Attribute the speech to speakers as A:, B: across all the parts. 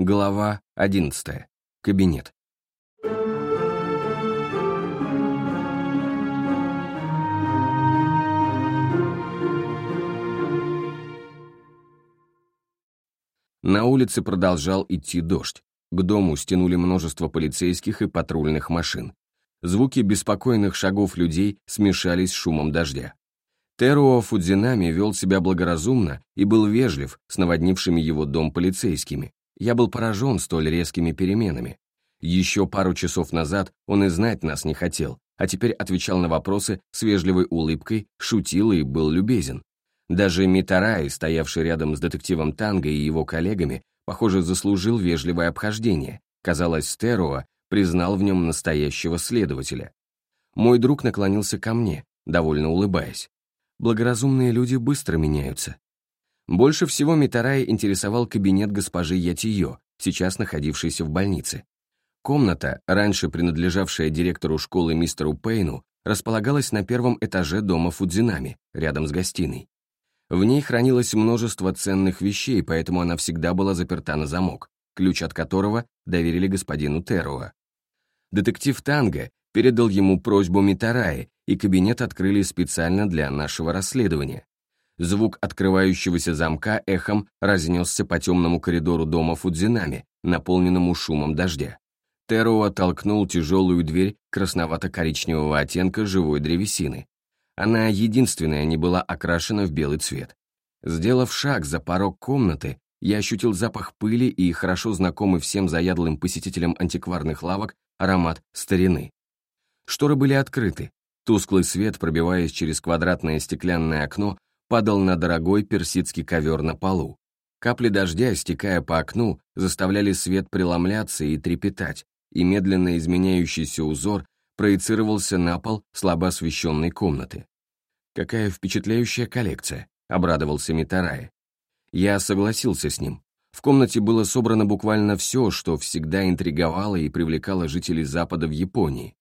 A: Глава 11. Кабинет. На улице продолжал идти дождь. К дому стянули множество полицейских и патрульных машин. Звуки беспокойных шагов людей смешались с шумом дождя. Теруо Фудзинами вел себя благоразумно и был вежлив с наводнившими его дом полицейскими. Я был поражен столь резкими переменами. Еще пару часов назад он и знать нас не хотел, а теперь отвечал на вопросы с вежливой улыбкой, шутил и был любезен. Даже Митарай, стоявший рядом с детективом Танго и его коллегами, похоже, заслужил вежливое обхождение. Казалось, Стеруа признал в нем настоящего следователя. Мой друг наклонился ко мне, довольно улыбаясь благоразумные люди быстро меняются. Больше всего Митарая интересовал кабинет госпожи Ятиё, сейчас находившейся в больнице. Комната, раньше принадлежавшая директору школы мистеру Пейну, располагалась на первом этаже дома Фудзинами, рядом с гостиной. В ней хранилось множество ценных вещей, поэтому она всегда была заперта на замок, ключ от которого доверили господину Теруа. Детектив Танго передал ему просьбу Митараи, и кабинет открыли специально для нашего расследования. Звук открывающегося замка эхом разнесся по темному коридору дома Фудзинами, наполненному шумом дождя. Теро оттолкнул тяжелую дверь красновато-коричневого оттенка живой древесины. Она единственная не была окрашена в белый цвет. Сделав шаг за порог комнаты, я ощутил запах пыли и хорошо знакомый всем заядлым посетителям антикварных лавок аромат старины. Шторы были открыты, Тусклый свет, пробиваясь через квадратное стеклянное окно, падал на дорогой персидский ковер на полу. Капли дождя, стекая по окну, заставляли свет преломляться и трепетать, и медленно изменяющийся узор проецировался на пол слабо освещенной комнаты. «Какая впечатляющая коллекция», — обрадовался Митарай. Я согласился с ним. В комнате было собрано буквально все, что всегда интриговало и привлекало жителей Запада в Японии.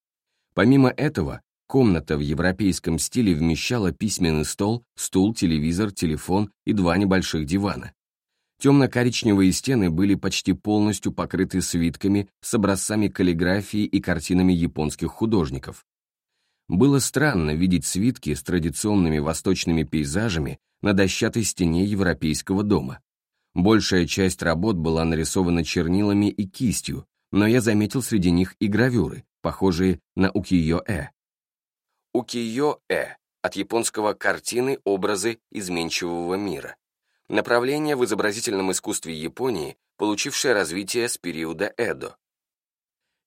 A: Помимо этого, Комната в европейском стиле вмещала письменный стол, стул, телевизор, телефон и два небольших дивана. Темно-коричневые стены были почти полностью покрыты свитками с образцами каллиграфии и картинами японских художников. Было странно видеть свитки с традиционными восточными пейзажами на дощатой стене европейского дома. Большая часть работ была нарисована чернилами и кистью, но я заметил среди них и гравюры, похожие на укиё-э. Укиё-э, от японского «картины, образы изменчивого мира». Направление в изобразительном искусстве Японии, получившее развитие с периода Эдо.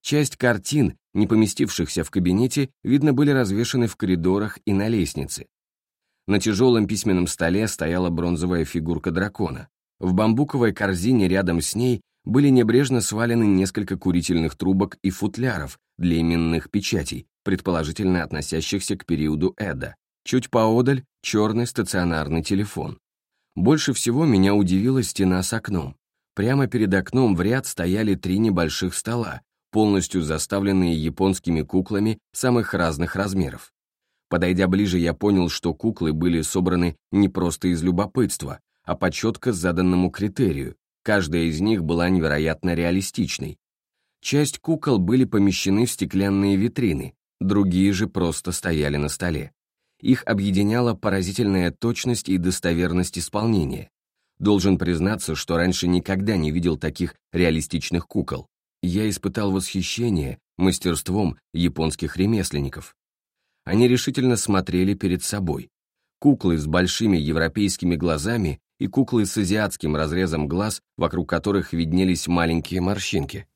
A: Часть картин, не поместившихся в кабинете, видно были развешаны в коридорах и на лестнице. На тяжелом письменном столе стояла бронзовая фигурка дракона. В бамбуковой корзине рядом с ней были небрежно свалены несколько курительных трубок и футляров для именных печатей, предположительно относящихся к периоду Эда. Чуть поодаль — черный стационарный телефон. Больше всего меня удивила стена с окном. Прямо перед окном в ряд стояли три небольших стола, полностью заставленные японскими куклами самых разных размеров. Подойдя ближе, я понял, что куклы были собраны не просто из любопытства, а по четко заданному критерию. Каждая из них была невероятно реалистичной. Часть кукол были помещены в стеклянные витрины, другие же просто стояли на столе. Их объединяла поразительная точность и достоверность исполнения. Должен признаться, что раньше никогда не видел таких реалистичных кукол. Я испытал восхищение мастерством японских ремесленников. Они решительно смотрели перед собой. Куклы с большими европейскими глазами и куклы с азиатским разрезом глаз, вокруг которых виднелись маленькие морщинки.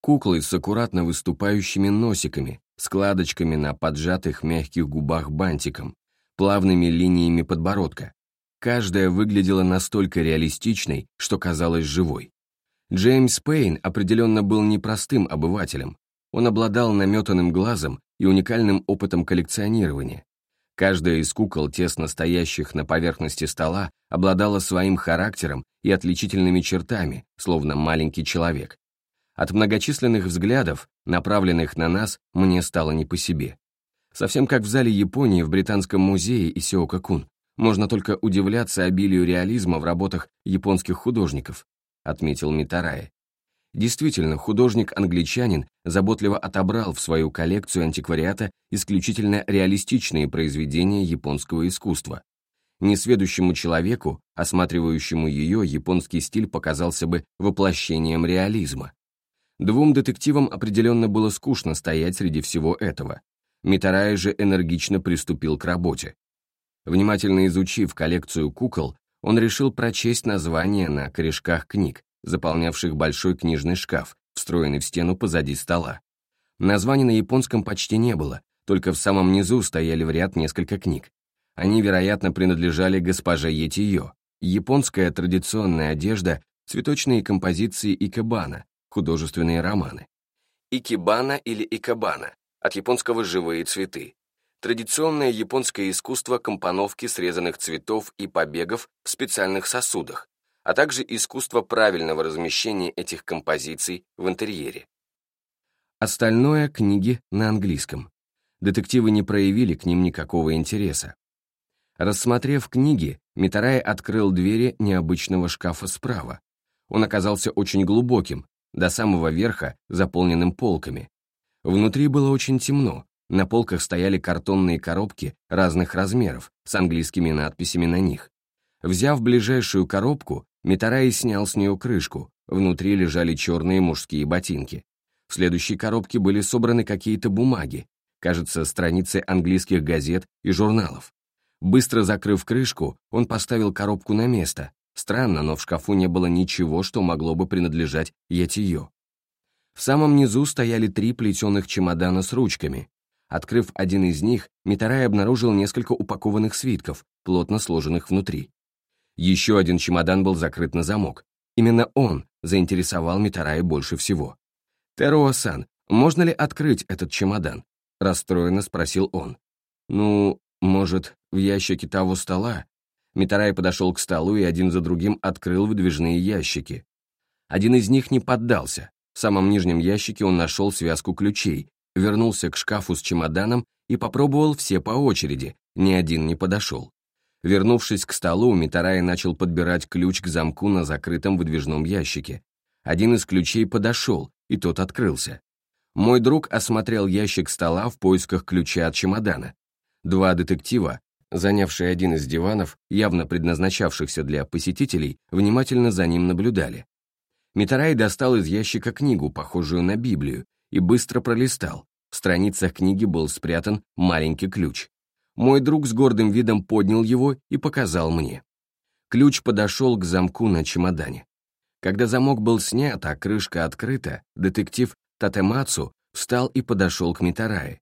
A: Куклы с аккуратно выступающими носиками, складочками на поджатых мягких губах бантиком, плавными линиями подбородка. Каждая выглядела настолько реалистичной, что казалась живой. Джеймс Пейн определенно был непростым обывателем. Он обладал наметанным глазом и уникальным опытом коллекционирования. Каждая из кукол, тесно стоящих на поверхности стола, обладала своим характером и отличительными чертами, словно маленький человек. От многочисленных взглядов, направленных на нас, мне стало не по себе. Совсем как в зале Японии в Британском музее Исиока-кун. Можно только удивляться обилию реализма в работах японских художников, отметил Митарае. Действительно, художник-англичанин заботливо отобрал в свою коллекцию антиквариата исключительно реалистичные произведения японского искусства. Несведущему человеку, осматривающему ее, японский стиль показался бы воплощением реализма. Двум детективам определенно было скучно стоять среди всего этого. Митарай же энергично приступил к работе. Внимательно изучив коллекцию кукол, он решил прочесть названия на корешках книг, заполнявших большой книжный шкаф, встроенный в стену позади стола. Названий на японском почти не было, только в самом низу стояли в ряд несколько книг. Они, вероятно, принадлежали госпоже Етиё. Японская традиционная одежда, цветочные композиции икебана, художественные романы. Икебана или икебана, от японского «живые цветы», традиционное японское искусство компоновки срезанных цветов и побегов в специальных сосудах, а также искусство правильного размещения этих композиций в интерьере. Остальное — книги на английском. Детективы не проявили к ним никакого интереса. Рассмотрев книги, Митарай открыл двери необычного шкафа справа. Он оказался очень глубоким, до самого верха, заполненным полками. Внутри было очень темно, на полках стояли картонные коробки разных размеров с английскими надписями на них. Взяв ближайшую коробку, Митарай снял с нее крышку, внутри лежали черные мужские ботинки. В следующей коробке были собраны какие-то бумаги, кажется, страницы английских газет и журналов. Быстро закрыв крышку, он поставил коробку на место. Странно, но в шкафу не было ничего, что могло бы принадлежать Ятиё. В самом низу стояли три плетеных чемодана с ручками, Открыв один из них, Митарай обнаружил несколько упакованных свитков, плотно сложенных внутри. Еще один чемодан был закрыт на замок. Именно он заинтересовал Митарая больше всего. «Теруо-сан, можно ли открыть этот чемодан?» — расстроенно спросил он. «Ну, может, в ящике того стола?» Митарай подошел к столу и один за другим открыл выдвижные ящики. Один из них не поддался. В самом нижнем ящике он нашел связку ключей, вернулся к шкафу с чемоданом и попробовал все по очереди, ни один не подошел. Вернувшись к столу, Митарай начал подбирать ключ к замку на закрытом выдвижном ящике. Один из ключей подошел, и тот открылся. Мой друг осмотрел ящик стола в поисках ключа от чемодана. Два детектива, занявшие один из диванов, явно предназначавшихся для посетителей, внимательно за ним наблюдали. Митарай достал из ящика книгу, похожую на Библию, и быстро пролистал. В страницах книги был спрятан маленький ключ. Мой друг с гордым видом поднял его и показал мне. Ключ подошел к замку на чемодане. Когда замок был снят, а крышка открыта, детектив Татемацу встал и подошел к Митарае.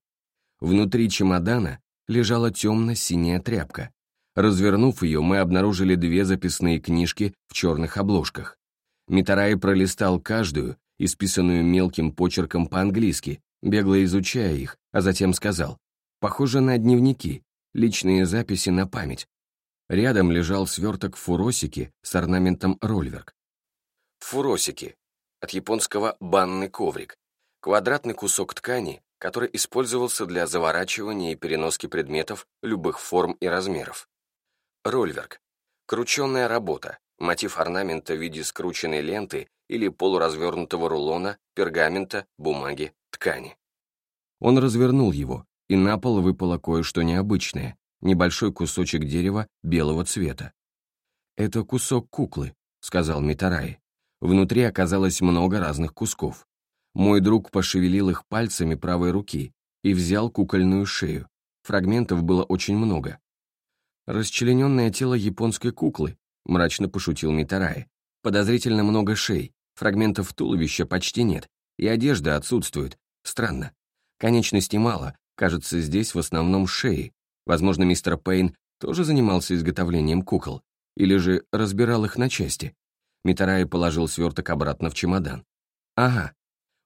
A: Внутри чемодана лежала темно-синяя тряпка. Развернув ее, мы обнаружили две записные книжки в черных обложках. Митарай пролистал каждую исписанную мелким почерком по-английски, бегло изучая их, а затем сказал, «Похоже на дневники, личные записи на память». Рядом лежал сверток фуросики с орнаментом рольверк. Фуросики, от японского «банный коврик», квадратный кусок ткани, который использовался для заворачивания и переноски предметов любых форм и размеров. Рольверк, крученная работа, мотив орнамента в виде скрученной ленты или полуразвернутого рулона, пергамента, бумаги, ткани. Он развернул его, и на пол выпало кое-что необычное, небольшой кусочек дерева белого цвета. «Это кусок куклы», — сказал Митарай. Внутри оказалось много разных кусков. Мой друг пошевелил их пальцами правой руки и взял кукольную шею. Фрагментов было очень много. «Расчлененное тело японской куклы», — мрачно пошутил Митарай. «Подозрительно много шей, фрагментов туловища почти нет, и одежда отсутствует. Странно. Конечностей мало, кажется, здесь в основном шеи. Возможно, мистер Пейн тоже занимался изготовлением кукол, или же разбирал их на части. Митарай положил сверток обратно в чемодан. Ага.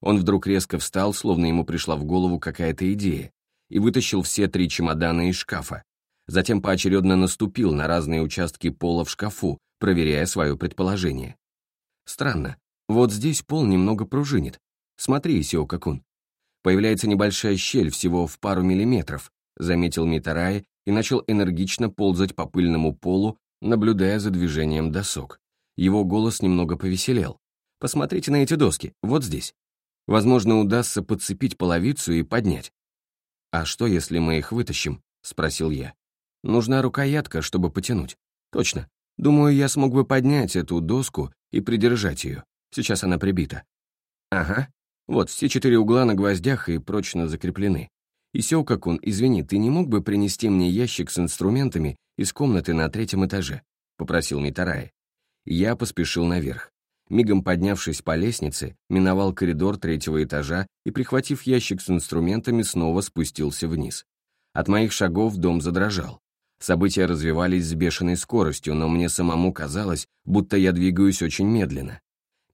A: Он вдруг резко встал, словно ему пришла в голову какая-то идея, и вытащил все три чемодана из шкафа. Затем поочередно наступил на разные участки пола в шкафу, проверяя свое предположение. Странно, вот здесь пол немного пружинит. Смотри, Сио-какун. Появляется небольшая щель всего в пару миллиметров, заметил Митарай и начал энергично ползать по пыльному полу, наблюдая за движением досок. Его голос немного повеселел. Посмотрите на эти доски, вот здесь. Возможно, удастся подцепить половицу и поднять. «А что, если мы их вытащим?» — спросил я. «Нужна рукоятка, чтобы потянуть». «Точно. Думаю, я смог бы поднять эту доску и придержать ее. Сейчас она прибита». «Ага. Вот, все четыре угла на гвоздях и прочно закреплены. И Сёкакун, извини, ты не мог бы принести мне ящик с инструментами из комнаты на третьем этаже?» — попросил Митарай. Я поспешил наверх. Мигом поднявшись по лестнице, миновал коридор третьего этажа и, прихватив ящик с инструментами, снова спустился вниз. От моих шагов дом задрожал. События развивались с бешеной скоростью, но мне самому казалось, будто я двигаюсь очень медленно.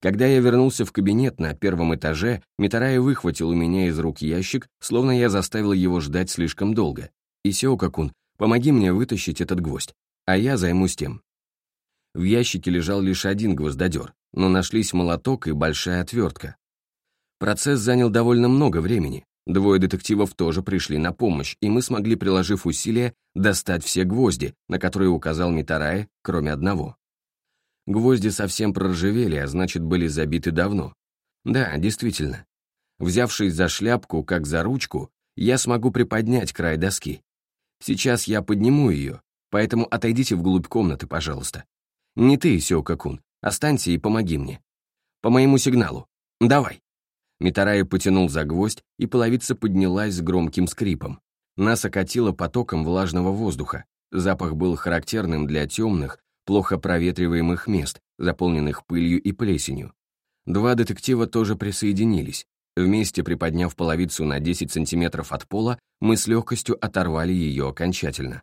A: Когда я вернулся в кабинет на первом этаже, Митарай выхватил у меня из рук ящик, словно я заставил его ждать слишком долго. «Исео-какун, помоги мне вытащить этот гвоздь, а я займусь тем». В ящике лежал лишь один гвоздодер, но нашлись молоток и большая отвертка. Процесс занял довольно много времени. Двое детективов тоже пришли на помощь, и мы смогли, приложив усилия, достать все гвозди, на которые указал Митарае, кроме одного. Гвозди совсем проржавели, а значит, были забиты давно. Да, действительно. Взявшись за шляпку, как за ручку, я смогу приподнять край доски. Сейчас я подниму ее, поэтому отойдите вглубь комнаты, пожалуйста. Не ты, Сёка-кун, Останься и помоги мне. По моему сигналу. Давай. Митарай потянул за гвоздь, и половица поднялась с громким скрипом. Нас окатило потоком влажного воздуха. Запах был характерным для темных, плохо проветриваемых мест, заполненных пылью и плесенью. Два детектива тоже присоединились. Вместе приподняв половицу на 10 сантиметров от пола, мы с легкостью оторвали ее окончательно.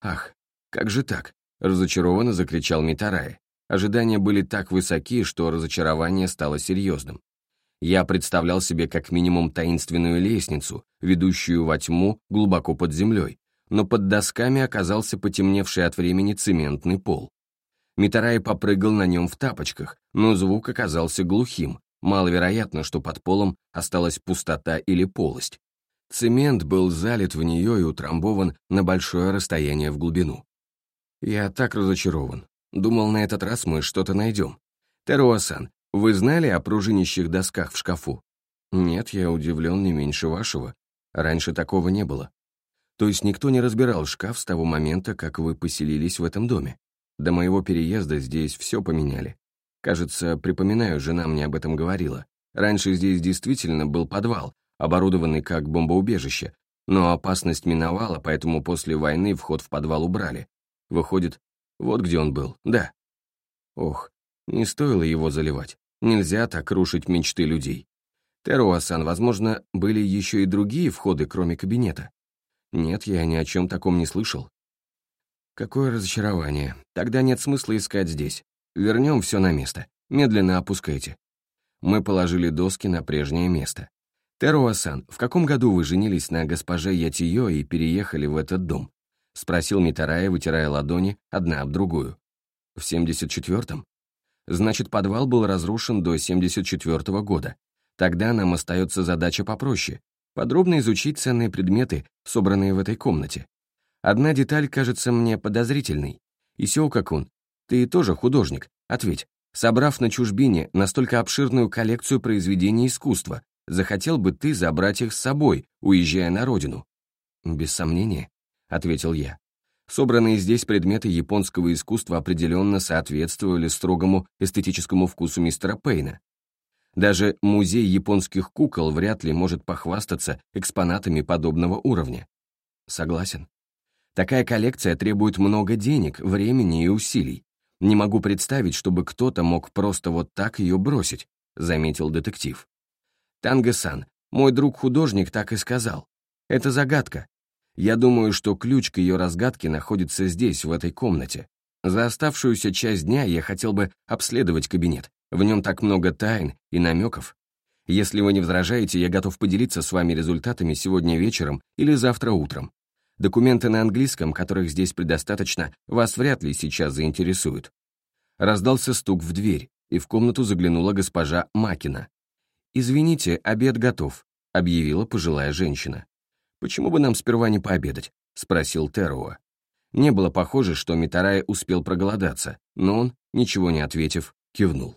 A: «Ах, как же так?» — разочарованно закричал Митарай. Ожидания были так высоки, что разочарование стало серьезным. Я представлял себе как минимум таинственную лестницу, ведущую во тьму глубоко под землей, но под досками оказался потемневший от времени цементный пол. Митарай попрыгал на нем в тапочках, но звук оказался глухим, маловероятно, что под полом осталась пустота или полость. Цемент был залит в нее и утрамбован на большое расстояние в глубину. Я так разочарован. Думал, на этот раз мы что-то найдем. Теруасан, вы знали о пружинищих досках в шкафу? Нет, я удивлен не меньше вашего. Раньше такого не было. То есть никто не разбирал шкаф с того момента, как вы поселились в этом доме. До моего переезда здесь все поменяли. Кажется, припоминаю, жена мне об этом говорила. Раньше здесь действительно был подвал, оборудованный как бомбоубежище, но опасность миновала, поэтому после войны вход в подвал убрали. Выходит, вот где он был, да. Ох, не стоило его заливать. Нельзя так рушить мечты людей. Теруасан, возможно, были еще и другие входы, кроме кабинета. Нет, я ни о чем таком не слышал. Какое разочарование. Тогда нет смысла искать здесь. Вернем все на место. Медленно опускайте. Мы положили доски на прежнее место. Теруасан, в каком году вы женились на госпоже Ятиё и переехали в этот дом? — спросил Митарая, вытирая ладони одна об другую. «В 74-м? Значит, подвал был разрушен до 74-го года. Тогда нам остается задача попроще — подробно изучить ценные предметы, собранные в этой комнате. Одна деталь кажется мне подозрительной. Исео-какун, ты тоже художник, ответь. Собрав на чужбине настолько обширную коллекцию произведений искусства, захотел бы ты забрать их с собой, уезжая на родину? Без сомнения ответил я. Собранные здесь предметы японского искусства определенно соответствовали строгому эстетическому вкусу мистера Пейна. Даже музей японских кукол вряд ли может похвастаться экспонатами подобного уровня. Согласен. Такая коллекция требует много денег, времени и усилий. Не могу представить, чтобы кто-то мог просто вот так ее бросить, заметил детектив. Танго-сан, мой друг-художник так и сказал. Это загадка, я думаю, что ключ к ее разгадке находится здесь, в этой комнате. За оставшуюся часть дня я хотел бы обследовать кабинет. В нем так много тайн и намеков. Если вы не возражаете, я готов поделиться с вами результатами сегодня вечером или завтра утром. Документы на английском, которых здесь предостаточно, вас вряд ли сейчас заинтересуют. Раздался стук в дверь, и в комнату заглянула госпожа Макина. «Извините, обед готов», — объявила пожилая женщина. «Почему бы нам сперва не пообедать?» — спросил Теруа. Не было похоже, что Митарай успел проголодаться, но он, ничего не ответив, кивнул.